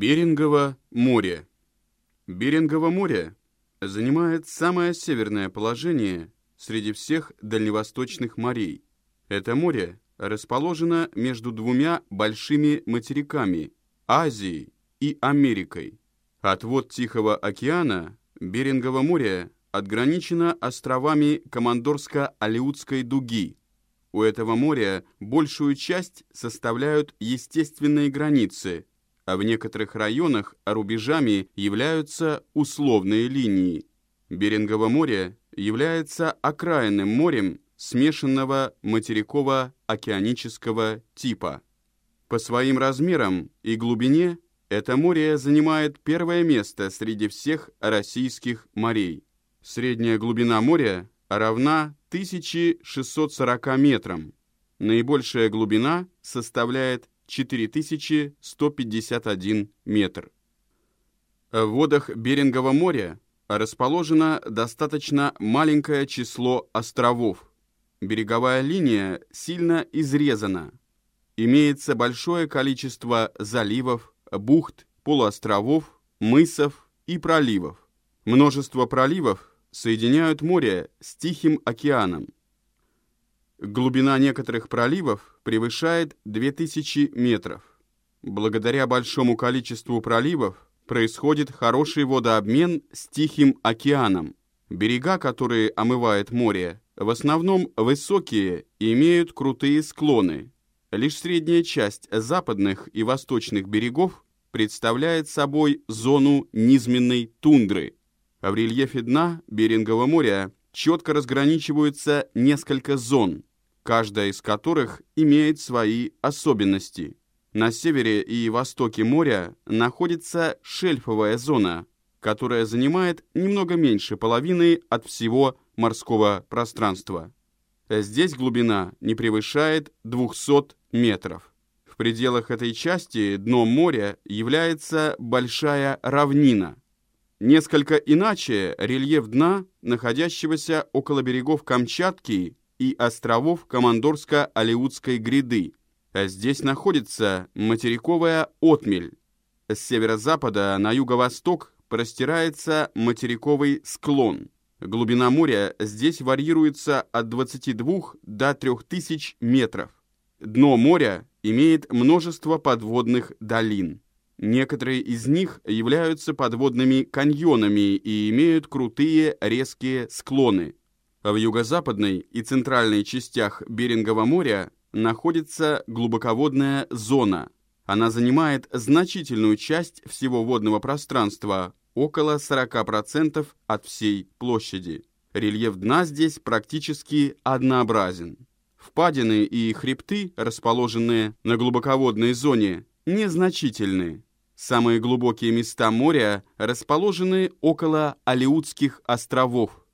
Берингово море. Берингово море занимает самое северное положение среди всех дальневосточных морей. Это море расположено между двумя большими материками – Азией и Америкой. Отвод Тихого океана Берингово море отграничено островами Командорско-Алиутской дуги. У этого моря большую часть составляют естественные границы – а в некоторых районах рубежами являются условные линии. Берингово море является окраинным морем смешанного материково-океанического типа. По своим размерам и глубине это море занимает первое место среди всех российских морей. Средняя глубина моря равна 1640 метрам. Наибольшая глубина составляет 4151 метр. В водах Берингового моря расположено достаточно маленькое число островов. Береговая линия сильно изрезана. Имеется большое количество заливов, бухт, полуостровов, мысов и проливов. Множество проливов соединяют море с Тихим океаном. Глубина некоторых проливов превышает 2000 метров. Благодаря большому количеству проливов происходит хороший водообмен с Тихим океаном. Берега, которые омывает море, в основном высокие и имеют крутые склоны. Лишь средняя часть западных и восточных берегов представляет собой зону низменной тундры. В рельефе дна Берингового моря четко разграничиваются несколько зон – каждая из которых имеет свои особенности. На севере и востоке моря находится шельфовая зона, которая занимает немного меньше половины от всего морского пространства. Здесь глубина не превышает 200 метров. В пределах этой части дном моря является большая равнина. Несколько иначе рельеф дна, находящегося около берегов Камчатки и островов Командорско-Алеутской гряды. А здесь находится материковая отмель. С северо-запада на юго-восток простирается материковый склон. Глубина моря здесь варьируется от 22 до 3000 метров. Дно моря имеет множество подводных долин. Некоторые из них являются подводными каньонами и имеют крутые резкие склоны. В юго-западной и центральной частях Берингового моря находится глубоководная зона. Она занимает значительную часть всего водного пространства, около 40% от всей площади. Рельеф дна здесь практически однообразен. Впадины и хребты, расположенные на глубоководной зоне, незначительны. Самые глубокие места моря расположены около Алиутских островов –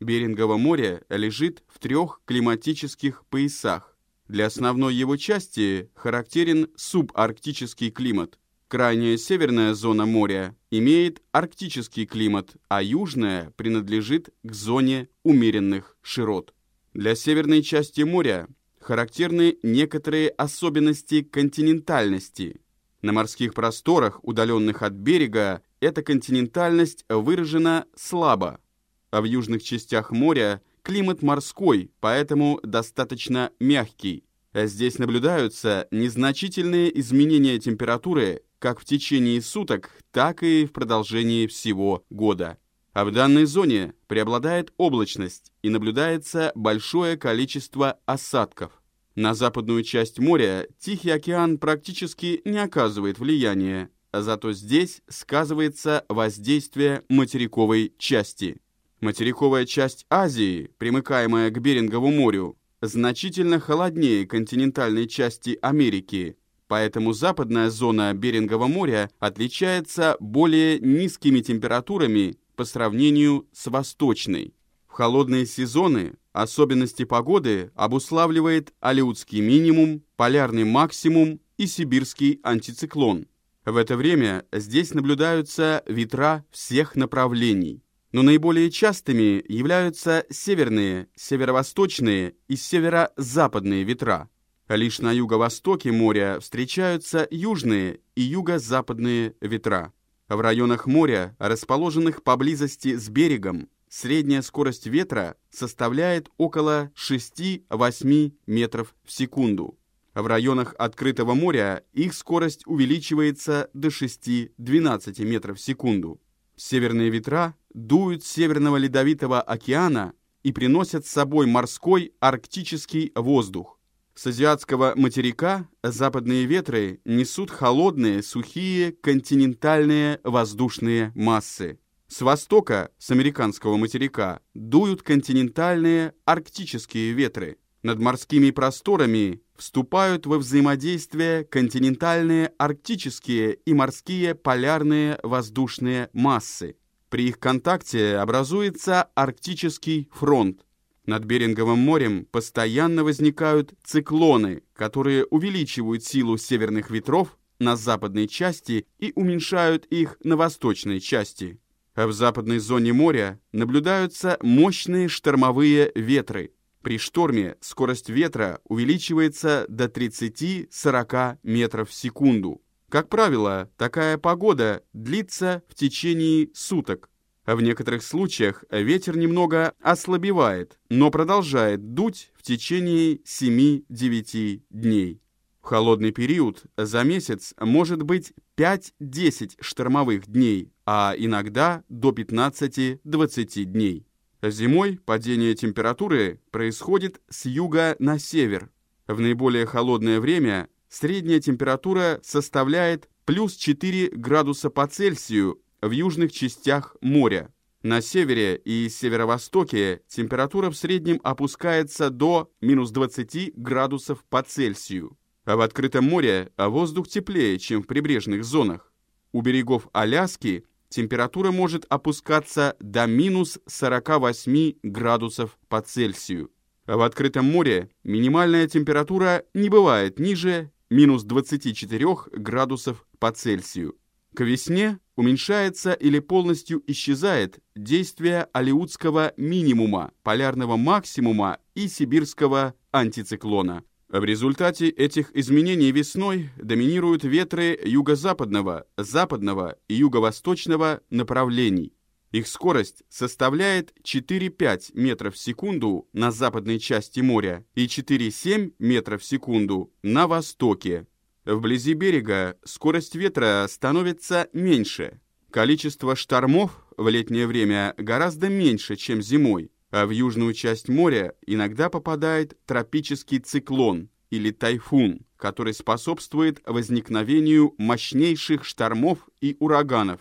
Берингово море лежит в трех климатических поясах. Для основной его части характерен субарктический климат. Крайняя северная зона моря имеет арктический климат, а южная принадлежит к зоне умеренных широт. Для северной части моря характерны некоторые особенности континентальности. На морских просторах, удаленных от берега, эта континентальность выражена слабо, а в южных частях моря климат морской, поэтому достаточно мягкий. Здесь наблюдаются незначительные изменения температуры как в течение суток, так и в продолжении всего года. А в данной зоне преобладает облачность и наблюдается большое количество осадков. На западную часть моря Тихий океан практически не оказывает влияния, зато здесь сказывается воздействие материковой части. Материковая часть Азии, примыкаемая к Берингову морю, значительно холоднее континентальной части Америки, поэтому западная зона Берингового моря отличается более низкими температурами по сравнению с восточной. В холодные сезоны особенности погоды обуславливает Алеутский минимум, полярный максимум и сибирский антициклон. В это время здесь наблюдаются ветра всех направлений но наиболее частыми являются северные, северо-восточные и северо-западные ветра. Лишь на юго-востоке моря встречаются южные и юго-западные ветра. В районах моря, расположенных поблизости с берегом, средняя скорость ветра составляет около 6-8 метров в секунду. В районах открытого моря их скорость увеличивается до 6-12 метров в секунду. Северные ветра дуют с Северного Ледовитого океана и приносят с собой морской арктический воздух. С азиатского материка западные ветры несут холодные, сухие, континентальные воздушные массы. С востока, с американского материка, дуют континентальные арктические ветры. Над морскими просторами вступают во взаимодействие континентальные арктические и морские полярные воздушные массы. При их контакте образуется арктический фронт. Над Беринговым морем постоянно возникают циклоны, которые увеличивают силу северных ветров на западной части и уменьшают их на восточной части. В западной зоне моря наблюдаются мощные штормовые ветры. При шторме скорость ветра увеличивается до 30-40 метров в секунду. Как правило, такая погода длится в течение суток. В некоторых случаях ветер немного ослабевает, но продолжает дуть в течение 7-9 дней. В холодный период за месяц может быть 5-10 штормовых дней, а иногда до 15-20 дней. Зимой падение температуры происходит с юга на север. В наиболее холодное время средняя температура составляет плюс 4 градуса по Цельсию в южных частях моря. На севере и северо-востоке температура в среднем опускается до минус 20 градусов по Цельсию. А в открытом море воздух теплее, чем в прибрежных зонах. У берегов Аляски температура может опускаться до минус 48 градусов по Цельсию. А в открытом море минимальная температура не бывает ниже минус 24 градусов по Цельсию. К весне уменьшается или полностью исчезает действие алиутского минимума, полярного максимума и сибирского антициклона. В результате этих изменений весной доминируют ветры юго-западного, западного и юго-восточного направлений. Их скорость составляет 4-5 метров в секунду на западной части моря и 4-7 метров в секунду на востоке. Вблизи берега скорость ветра становится меньше. Количество штормов в летнее время гораздо меньше, чем зимой, а в южную часть моря иногда попадает тропический циклон или тайфун, который способствует возникновению мощнейших штормов и ураганов.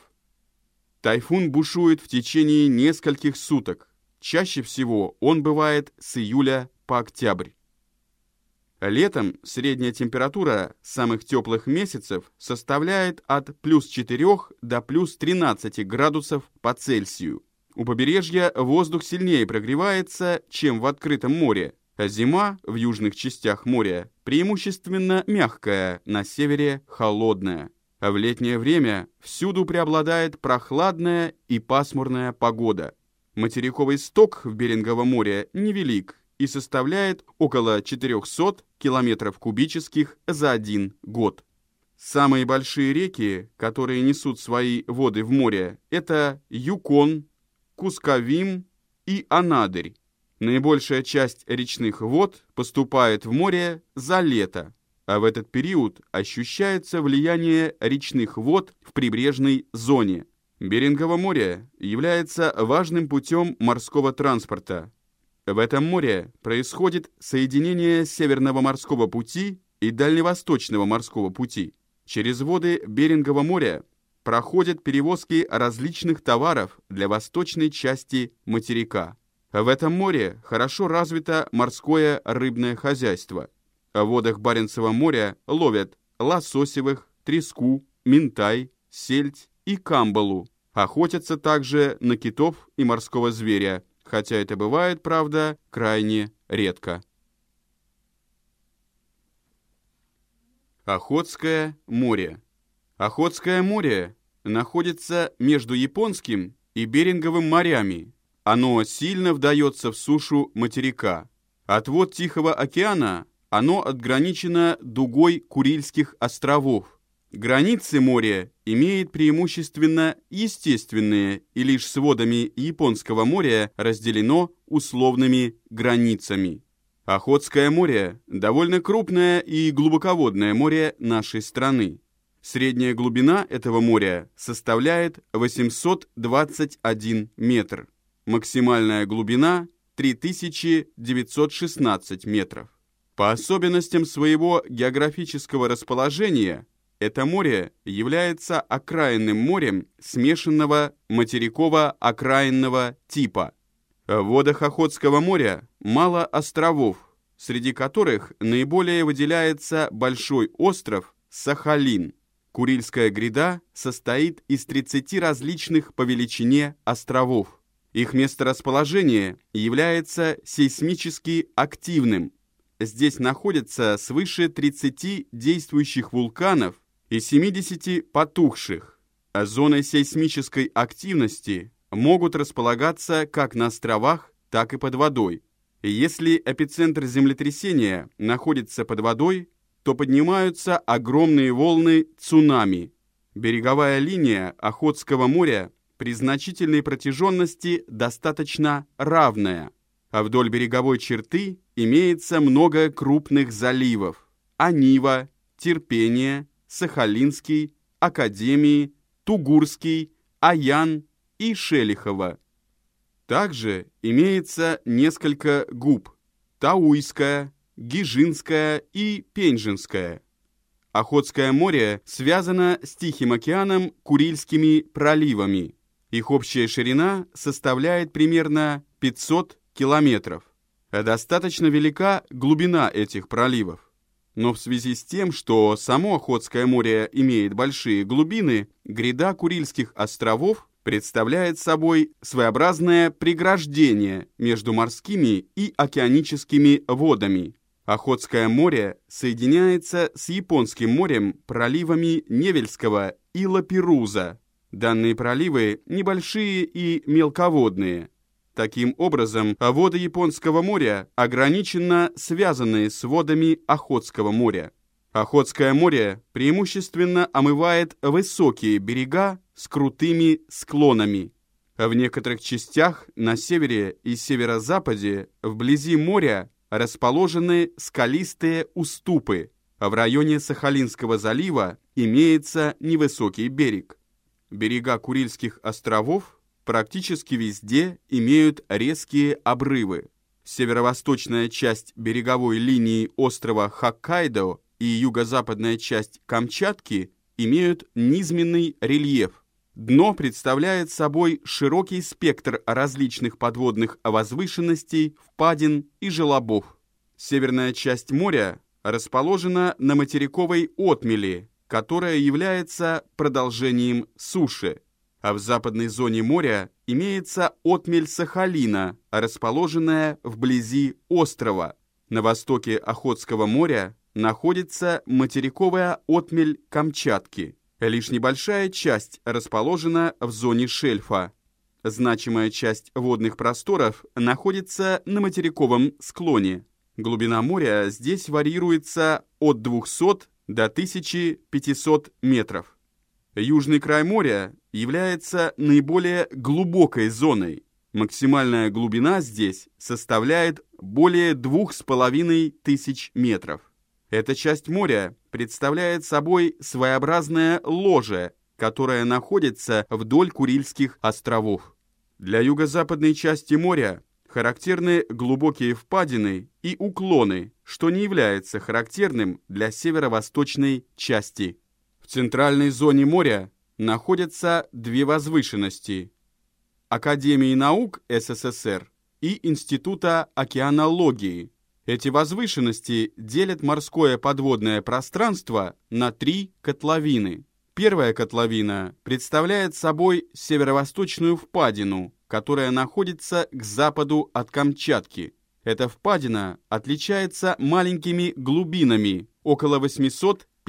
Тайфун бушует в течение нескольких суток. Чаще всего он бывает с июля по октябрь. Летом средняя температура самых теплых месяцев составляет от плюс 4 до плюс 13 градусов по Цельсию. У побережья воздух сильнее прогревается, чем в открытом море, а зима в южных частях моря преимущественно мягкая, на севере холодная. А в летнее время всюду преобладает прохладная и пасмурная погода. Материковый сток в Беринговом море невелик, и составляет около 400 километров кубических за один год. Самые большие реки, которые несут свои воды в море, это Юкон, Кускавим и Анадырь. Наибольшая часть речных вод поступает в море за лето, а в этот период ощущается влияние речных вод в прибрежной зоне. Берингово море является важным путем морского транспорта, в этом море происходит соединение Северного морского пути и Дальневосточного морского пути. Через воды Берингового моря проходят перевозки различных товаров для восточной части материка. В этом море хорошо развито морское рыбное хозяйство. В водах Баренцева моря ловят лососевых, треску, минтай, сельдь и камбалу. Охотятся также на китов и морского зверя, хотя это бывает, правда, крайне редко. Охотское море. Охотское море находится между Японским и Беринговым морями. Оно сильно вдается в сушу материка. Отвод Тихого океана оно отграничено дугой Курильских островов. Границы моря имеет преимущественно естественные, и лишь с водами Японского моря разделено условными границами. Охотское море – довольно крупное и глубоководное море нашей страны. Средняя глубина этого моря составляет 821 метр. Максимальная глубина – 3916 метров. По особенностям своего географического расположения это море является окраинным морем смешанного материково-окраинного типа. В водах Охотского моря мало островов, среди которых наиболее выделяется большой остров Сахалин. Курильская гряда состоит из 30 различных по величине островов. Их месторасположение является сейсмически активным. Здесь находятся свыше 30 действующих вулканов и 70 потухших. А зоны сейсмической активности могут располагаться как на островах, так и под водой. Если эпицентр землетрясения находится под водой, то поднимаются огромные волны цунами. Береговая линия Охотского моря при значительной протяженности достаточно равная, а вдоль береговой черты имеется много крупных заливов – Анива, Терпение, Сахалинский, Академии, Тугурский, Аян и Шелихова. Также имеется несколько губ – Тауйская, Гижинская и Пенжинская. Охотское море связано с Тихим океаном Курильскими проливами. Их общая ширина составляет примерно 500 километров. Достаточно велика глубина этих проливов. Но в связи с тем, что само Охотское море имеет большие глубины, гряда Курильских островов представляет собой своеобразное преграждение между морскими и океаническими водами. Охотское море соединяется с Японским морем проливами Невельского и Лаперуза. Данные проливы небольшие и мелководные. Таким образом, воды Японского моря ограниченно связаны с водами Охотского моря. Охотское море преимущественно омывает высокие берега с крутыми склонами. В некоторых частях на севере и северо-западе вблизи моря расположены скалистые уступы, а в районе Сахалинского залива имеется невысокий берег. Берега Курильских островов практически везде имеют резкие обрывы. Северо-восточная часть береговой линии острова Хоккайдо и юго-западная часть Камчатки имеют низменный рельеф. Дно представляет собой широкий спектр различных подводных возвышенностей, впадин и желобов. Северная часть моря расположена на материковой отмели, которая является продолжением суши, а в западной зоне моря имеется отмель Сахалина, расположенная вблизи острова. На востоке Охотского моря находится материковая отмель Камчатки. Лишь небольшая часть расположена в зоне шельфа. Значимая часть водных просторов находится на материковом склоне. Глубина моря здесь варьируется от 200 до 1500 метров. Южный край моря является наиболее глубокой зоной. Максимальная глубина здесь составляет более 2500 метров. Эта часть моря представляет собой своеобразное ложе, которое находится вдоль Курильских островов. Для юго-западной части моря характерны глубокие впадины и уклоны, что не является характерным для северо-восточной части. Центральной зоне моря находятся две возвышенности – Академии наук СССР и Института океанологии – эти возвышенности делят морское подводное пространство на три котловины. Первая котловина представляет собой северо-восточную впадину, которая находится к западу от Камчатки. Эта впадина отличается маленькими глубинами, около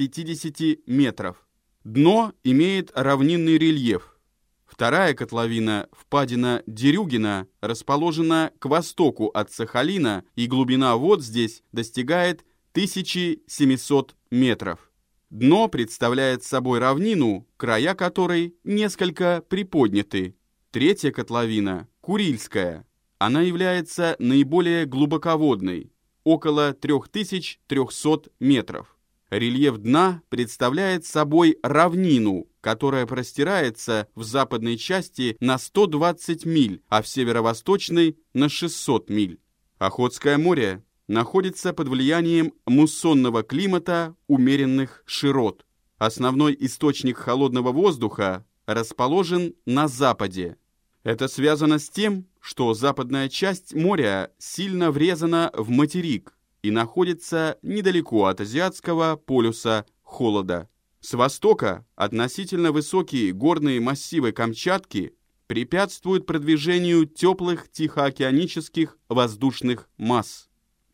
850 метров. Дно имеет равнинный рельеф, Вторая котловина, впадина Дерюгина, расположена к востоку от Сахалина, и глубина вод здесь достигает 1700 метров. Дно представляет собой равнину, края которой несколько приподняты. Третья котловина – Курильская. Она является наиболее глубоководной – около 3300 метров. Рельеф дна представляет собой равнину, которая простирается в западной части на 120 миль, а в северо-восточной – на 600 миль. Охотское море находится под влиянием муссонного климата умеренных широт. Основной источник холодного воздуха расположен на западе. Это связано с тем, что западная часть моря сильно врезана в материк и находится недалеко от азиатского полюса холода. С востока относительно высокие горные массивы Камчатки препятствуют продвижению теплых тихоокеанических воздушных масс.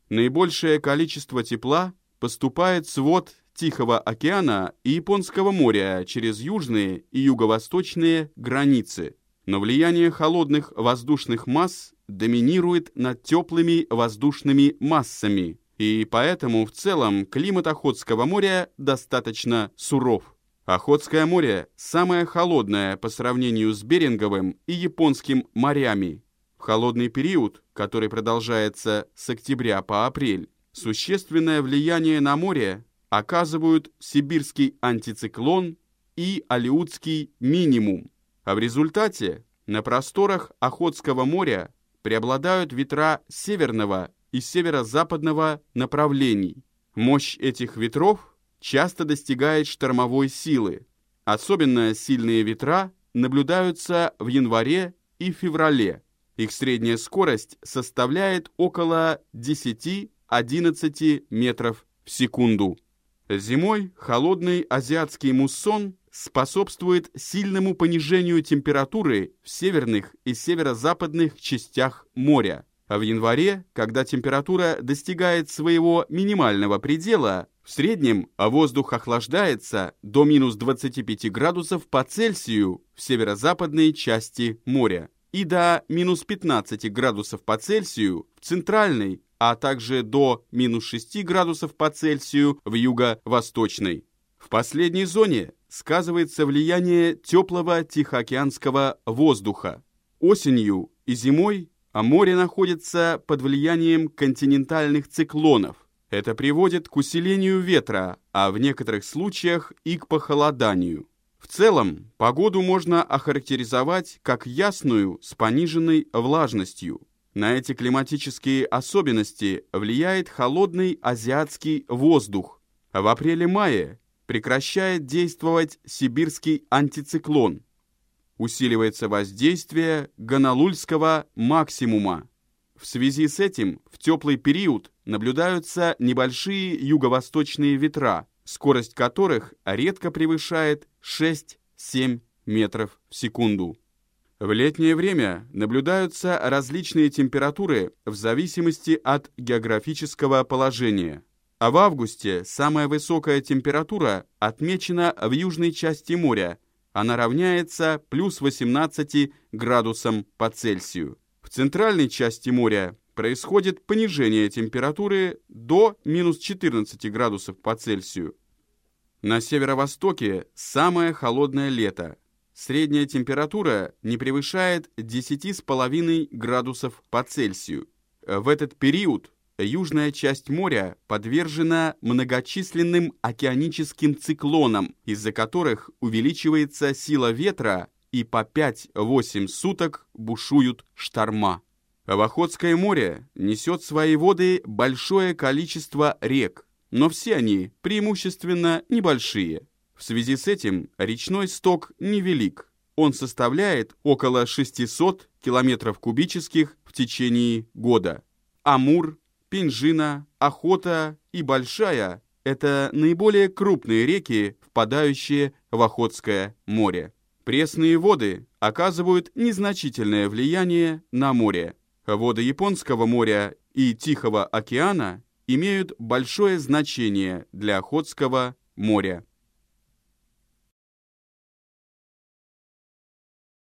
Наибольшее количество тепла поступает с вод Тихого океана и Японского моря через южные и юго-восточные границы. Но влияние холодных воздушных масс доминирует над теплыми воздушными массами, и поэтому в целом климат Охотского моря достаточно суров. Охотское море самое холодное по сравнению с Беринговым и Японским морями. В холодный период, который продолжается с октября по апрель, существенное влияние на море оказывают сибирский антициклон и алиутский минимум, а в результате на просторах Охотского моря преобладают ветра северного и северо-западного направлений. Мощь этих ветров часто достигает штормовой силы. Особенно сильные ветра наблюдаются в январе и феврале. Их средняя скорость составляет около 10-11 метров в секунду. Зимой холодный азиатский муссон способствует сильному понижению температуры в северных и северо-западных частях моря. А в январе, когда температура достигает своего минимального предела, в среднем воздух охлаждается до минус 25 градусов по Цельсию в северо-западной части моря и до минус 15 градусов по Цельсию в центральной, а также до минус 6 градусов по Цельсию в юго-восточной. В последней зоне сказывается влияние теплого тихоокеанского воздуха. Осенью и зимой а море находится под влиянием континентальных циклонов. Это приводит к усилению ветра, а в некоторых случаях и к похолоданию. В целом, погоду можно охарактеризовать как ясную с пониженной влажностью. На эти климатические особенности влияет холодный азиатский воздух. В апреле-мае прекращает действовать сибирский антициклон. Усиливается воздействие гонолульского максимума. В связи с этим в теплый период наблюдаются небольшие юго-восточные ветра, скорость которых редко превышает 6-7 метров в секунду. В летнее время наблюдаются различные температуры в зависимости от географического положения. А в августе самая высокая температура отмечена в южной части моря. Она равняется плюс 18 градусам по Цельсию. В центральной части моря происходит понижение температуры до минус 14 градусов по Цельсию. На северо-востоке самое холодное лето. Средняя температура не превышает 10,5 градусов по Цельсию. В этот период южная часть моря подвержена многочисленным океаническим циклонам, из-за которых увеличивается сила ветра и по 5-8 суток бушуют шторма. В Охотское море несет свои воды большое количество рек, но все они преимущественно небольшие. В связи с этим речной сток невелик. Он составляет около 600 километров кубических в течение года. Амур, Пинжина, Охота и Большая – это наиболее крупные реки, впадающие в Охотское море. Пресные воды оказывают незначительное влияние на море. Воды Японского моря и Тихого океана имеют большое значение для Охотского моря.